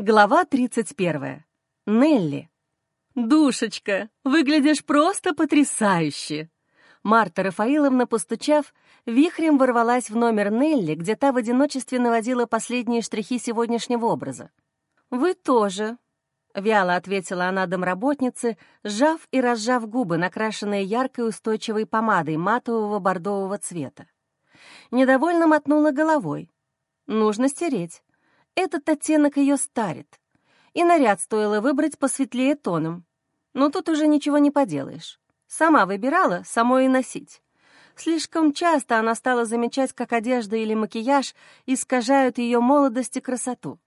Глава 31. Нелли. «Душечка, выглядишь просто потрясающе!» Марта Рафаиловна, постучав, вихрем ворвалась в номер Нелли, где та в одиночестве наводила последние штрихи сегодняшнего образа. «Вы тоже», — вяло ответила она домработнице, сжав и разжав губы, накрашенные яркой устойчивой помадой матового бордового цвета. Недовольно мотнула головой. «Нужно стереть. Этот оттенок ее старит. И наряд стоило выбрать посветлее тоном. Но тут уже ничего не поделаешь. Сама выбирала, самой и носить. Слишком часто она стала замечать, как одежда или макияж искажают ее молодость и красоту.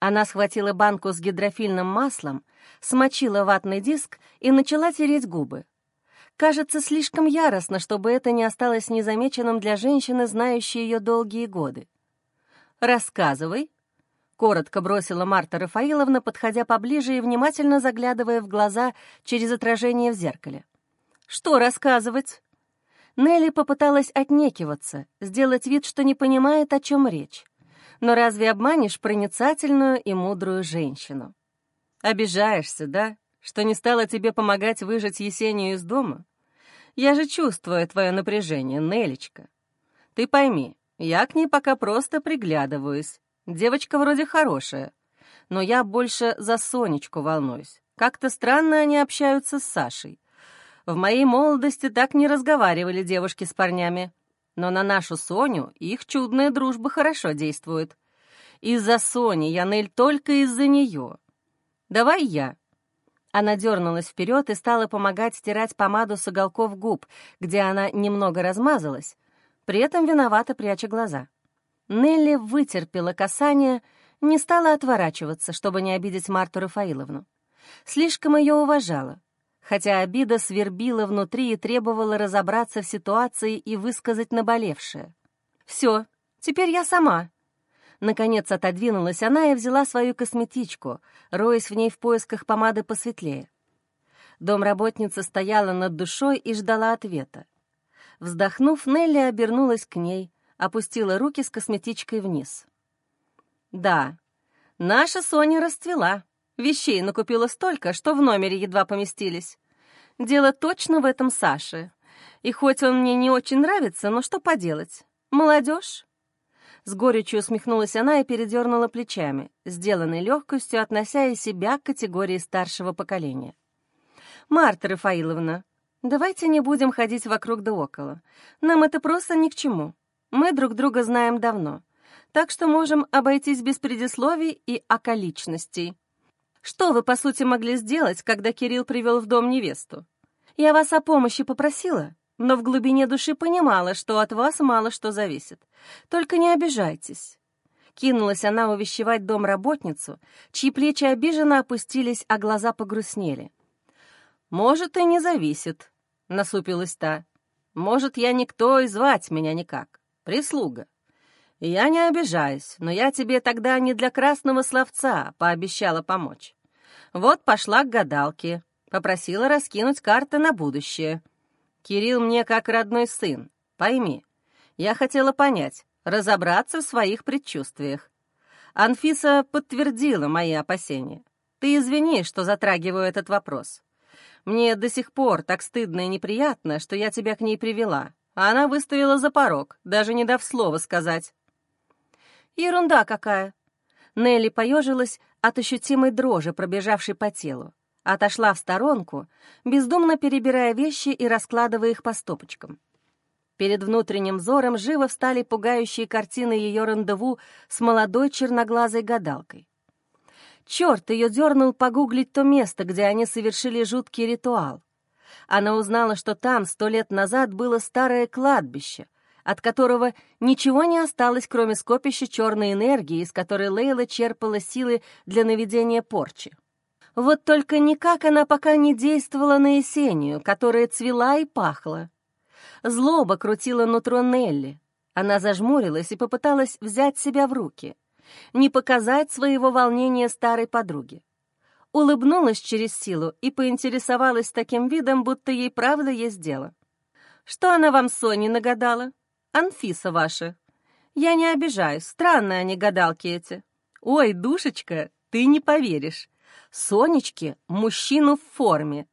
Она схватила банку с гидрофильным маслом, смочила ватный диск и начала тереть губы. Кажется, слишком яростно, чтобы это не осталось незамеченным для женщины, знающей ее долгие годы. «Рассказывай», — коротко бросила Марта Рафаиловна, подходя поближе и внимательно заглядывая в глаза через отражение в зеркале. «Что рассказывать?» Нелли попыталась отнекиваться, сделать вид, что не понимает, о чем речь. Но разве обманешь проницательную и мудрую женщину? «Обижаешься, да? Что не стала тебе помогать выжить Есению из дома? Я же чувствую твое напряжение, Нелечка. Ты пойми, я к ней пока просто приглядываюсь, Девочка вроде хорошая, но я больше за Сонечку волнуюсь. Как-то странно они общаются с Сашей. В моей молодости так не разговаривали девушки с парнями. Но на нашу Соню их чудная дружба хорошо действует. Из-за Сони, Янель, только из-за нее. Давай я. Она дернулась вперед и стала помогать стирать помаду с уголков губ, где она немного размазалась, при этом виновато пряча глаза. Нелли вытерпела касание, не стала отворачиваться, чтобы не обидеть Марту Рафаиловну. Слишком ее уважала, хотя обида свербила внутри и требовала разобраться в ситуации и высказать наболевшее. «Все, теперь я сама». Наконец отодвинулась она и взяла свою косметичку, роясь в ней в поисках помады посветлее. Домработница стояла над душой и ждала ответа. Вздохнув, Нелли обернулась к ней, опустила руки с косметичкой вниз. «Да, наша Соня расцвела. Вещей накупила столько, что в номере едва поместились. Дело точно в этом Саше. И хоть он мне не очень нравится, но что поделать? Молодежь?» С горечью усмехнулась она и передернула плечами, сделанной легкостью относя и себя к категории старшего поколения. «Марта Рафаиловна, давайте не будем ходить вокруг да около. Нам это просто ни к чему. Мы друг друга знаем давно, так что можем обойтись без предисловий и околичностей. Что вы, по сути, могли сделать, когда Кирилл привел в дом невесту? Я вас о помощи попросила, но в глубине души понимала, что от вас мало что зависит. Только не обижайтесь. Кинулась она увещевать домработницу, чьи плечи обиженно опустились, а глаза погрустнели. «Может, и не зависит», — насупилась та. «Может, я никто и звать меня никак прислуга. Я не обижаюсь, но я тебе тогда не для красного словца пообещала помочь. Вот пошла к гадалке, попросила раскинуть карты на будущее. Кирилл мне как родной сын, пойми. Я хотела понять, разобраться в своих предчувствиях. Анфиса подтвердила мои опасения. Ты извини, что затрагиваю этот вопрос. Мне до сих пор так стыдно и неприятно, что я тебя к ней привела, а она выставила за порог, даже не дав слова сказать. «Ерунда какая!» Нелли поежилась от ощутимой дрожи, пробежавшей по телу. Отошла в сторонку, бездумно перебирая вещи и раскладывая их по стопочкам. Перед внутренним взором живо встали пугающие картины ее рандеву с молодой черноглазой гадалкой. Черт ее дернул погуглить то место, где они совершили жуткий ритуал она узнала, что там сто лет назад было старое кладбище, от которого ничего не осталось, кроме скопища черной энергии, из которой Лейла черпала силы для наведения порчи. Вот только никак она пока не действовала на Есению, которая цвела и пахла. Злоба крутила нутро Нелли. Она зажмурилась и попыталась взять себя в руки, не показать своего волнения старой подруге улыбнулась через силу и поинтересовалась таким видом, будто ей правда есть дело. «Что она вам, Соне, нагадала? Анфиса ваша. Я не обижаюсь, странные они гадалки эти. Ой, душечка, Ты не поверишь. Сонечке мужчину в форме.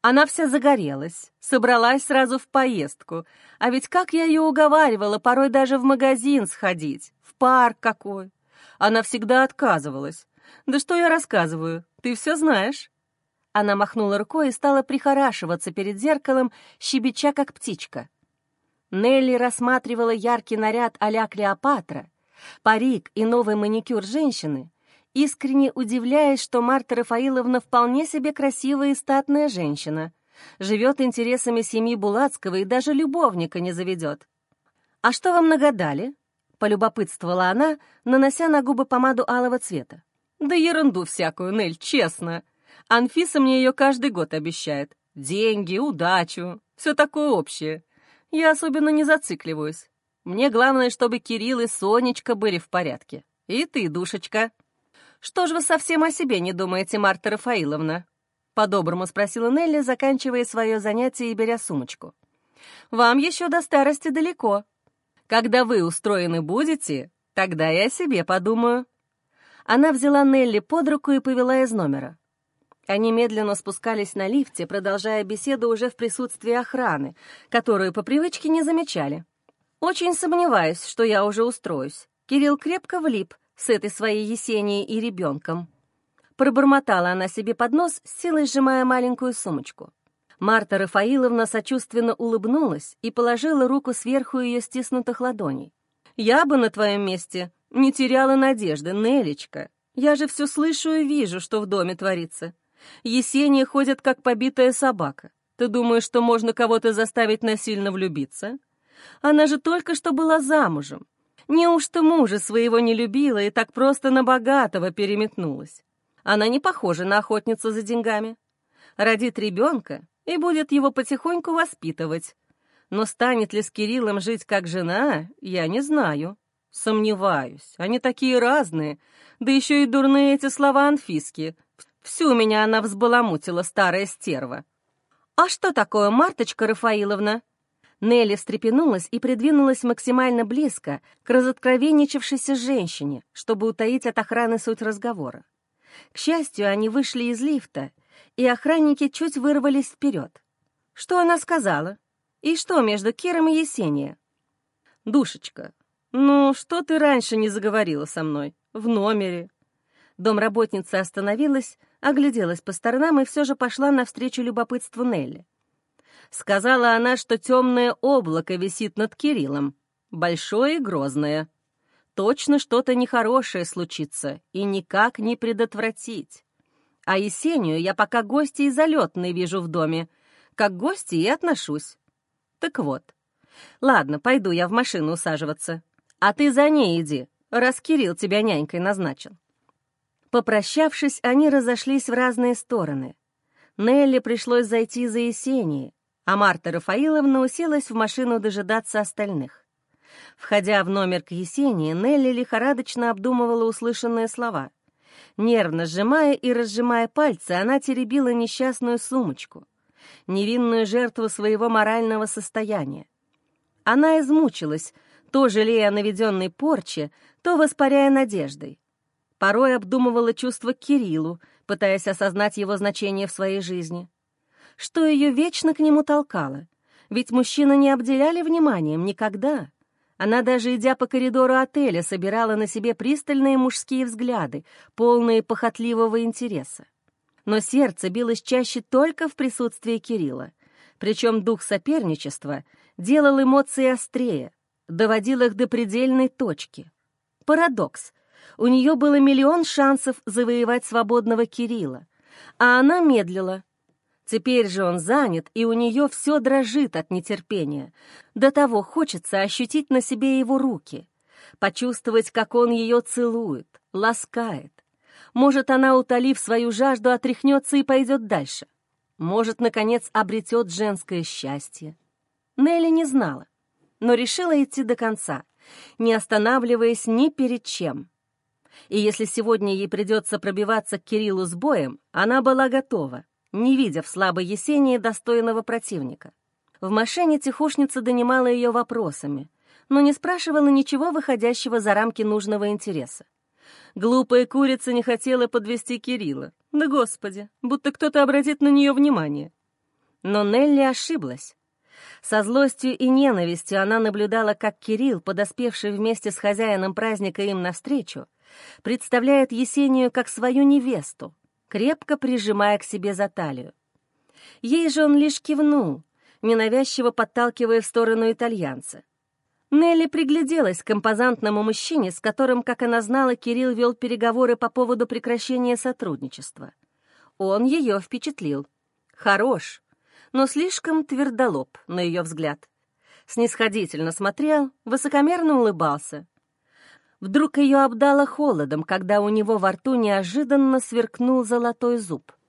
Она вся загорелась, собралась сразу в поездку. А ведь как я ее уговаривала, порой даже в магазин сходить, в парк какой. Она всегда отказывалась. Да что я рассказываю, ты все знаешь. Она махнула рукой и стала прихорашиваться перед зеркалом, щебеча как птичка. Нелли рассматривала яркий наряд а-ля Клеопатра, парик и новый маникюр женщины, искренне удивляясь, что Марта Рафаиловна вполне себе красивая и статная женщина, живет интересами семьи Булацкого и даже любовника не заведет. «А что вам нагадали?» — полюбопытствовала она, нанося на губы помаду алого цвета. «Да ерунду всякую, Нель, честно. Анфиса мне ее каждый год обещает. Деньги, удачу, все такое общее. Я особенно не зацикливаюсь. Мне главное, чтобы Кирилл и Сонечка были в порядке. И ты, душечка. Что ж вы совсем о себе не думаете, Марта Рафаиловна? По-доброму спросила Нелли, заканчивая свое занятие и беря сумочку. Вам еще до старости далеко. Когда вы устроены будете, тогда я о себе подумаю. Она взяла Нелли под руку и повела из номера. Они медленно спускались на лифте, продолжая беседу уже в присутствии охраны, которую по привычке не замечали. «Очень сомневаюсь, что я уже устроюсь. Кирилл крепко влип с этой своей Есенией и ребенком». Пробормотала она себе под нос, силой сжимая маленькую сумочку. Марта Рафаиловна сочувственно улыбнулась и положила руку сверху ее стиснутых ладоней. «Я бы на твоем месте не теряла надежды, Нелечка. Я же все слышу и вижу, что в доме творится. Есения ходит, как побитая собака. Ты думаешь, что можно кого-то заставить насильно влюбиться? Она же только что была замужем. Неужто мужа своего не любила и так просто на богатого переметнулась? Она не похожа на охотницу за деньгами. Родит ребенка и будет его потихоньку воспитывать. Но станет ли с Кириллом жить как жена, я не знаю. Сомневаюсь, они такие разные, да еще и дурные эти слова Анфиски, Всю меня она взбаламутила, старая стерва. «А что такое, Марточка Рафаиловна?» Нелли встрепенулась и придвинулась максимально близко к разоткровенничавшейся женщине, чтобы утаить от охраны суть разговора. К счастью, они вышли из лифта, и охранники чуть вырвались вперед. Что она сказала? И что между Киром и Есения? «Душечка, ну что ты раньше не заговорила со мной? В номере?» Домработница остановилась, огляделась по сторонам и все же пошла навстречу любопытству Нелли. Сказала она, что темное облако висит над Кириллом, большое и грозное. Точно что-то нехорошее случится, и никак не предотвратить. А Есению я пока гости и залетные вижу в доме, как гости и отношусь. Так вот. Ладно, пойду я в машину усаживаться. А ты за ней иди, раз Кирилл тебя нянькой назначил. Попрощавшись, они разошлись в разные стороны. Нелли пришлось зайти за Есенией, а Марта Рафаиловна уселась в машину дожидаться остальных. Входя в номер к Есении, Нелли лихорадочно обдумывала услышанные слова. Нервно сжимая и разжимая пальцы, она теребила несчастную сумочку, невинную жертву своего морального состояния. Она измучилась, то жалея о наведенной порче, то воспаряя надеждой. Порой обдумывала чувства к Кириллу, пытаясь осознать его значение в своей жизни. Что ее вечно к нему толкало? Ведь мужчины не обделяли вниманием никогда. Она даже, идя по коридору отеля, собирала на себе пристальные мужские взгляды, полные похотливого интереса. Но сердце билось чаще только в присутствии Кирилла. Причем дух соперничества делал эмоции острее, доводил их до предельной точки. Парадокс — у нее было миллион шансов завоевать свободного Кирилла, а она медлила. Теперь же он занят, и у нее все дрожит от нетерпения. До того хочется ощутить на себе его руки, почувствовать, как он ее целует, ласкает. Может, она, утолив свою жажду, отряхнется и пойдет дальше. Может, наконец, обретет женское счастье. Нелли не знала, но решила идти до конца, не останавливаясь ни перед чем и если сегодня ей придется пробиваться к Кириллу с боем, она была готова, не видя в слабой Есении достойного противника. В машине тихушница донимала ее вопросами, но не спрашивала ничего выходящего за рамки нужного интереса. Глупая курица не хотела подвести Кирилла. Да господи, будто кто-то обратит на нее внимание. Но Нелли ошиблась. Со злостью и ненавистью она наблюдала, как Кирилл, подоспевший вместе с хозяином праздника им навстречу, представляет Есению как свою невесту, крепко прижимая к себе за талию. Ей же он лишь кивнул, ненавязчиво подталкивая в сторону итальянца. Нелли пригляделась к композантному мужчине, с которым, как она знала, Кирилл вел переговоры по поводу прекращения сотрудничества. Он ее впечатлил. Хорош, но слишком твердолоб, на ее взгляд. Снисходительно смотрел, высокомерно улыбался. Вдруг ее обдало холодом, когда у него во рту неожиданно сверкнул золотой зуб —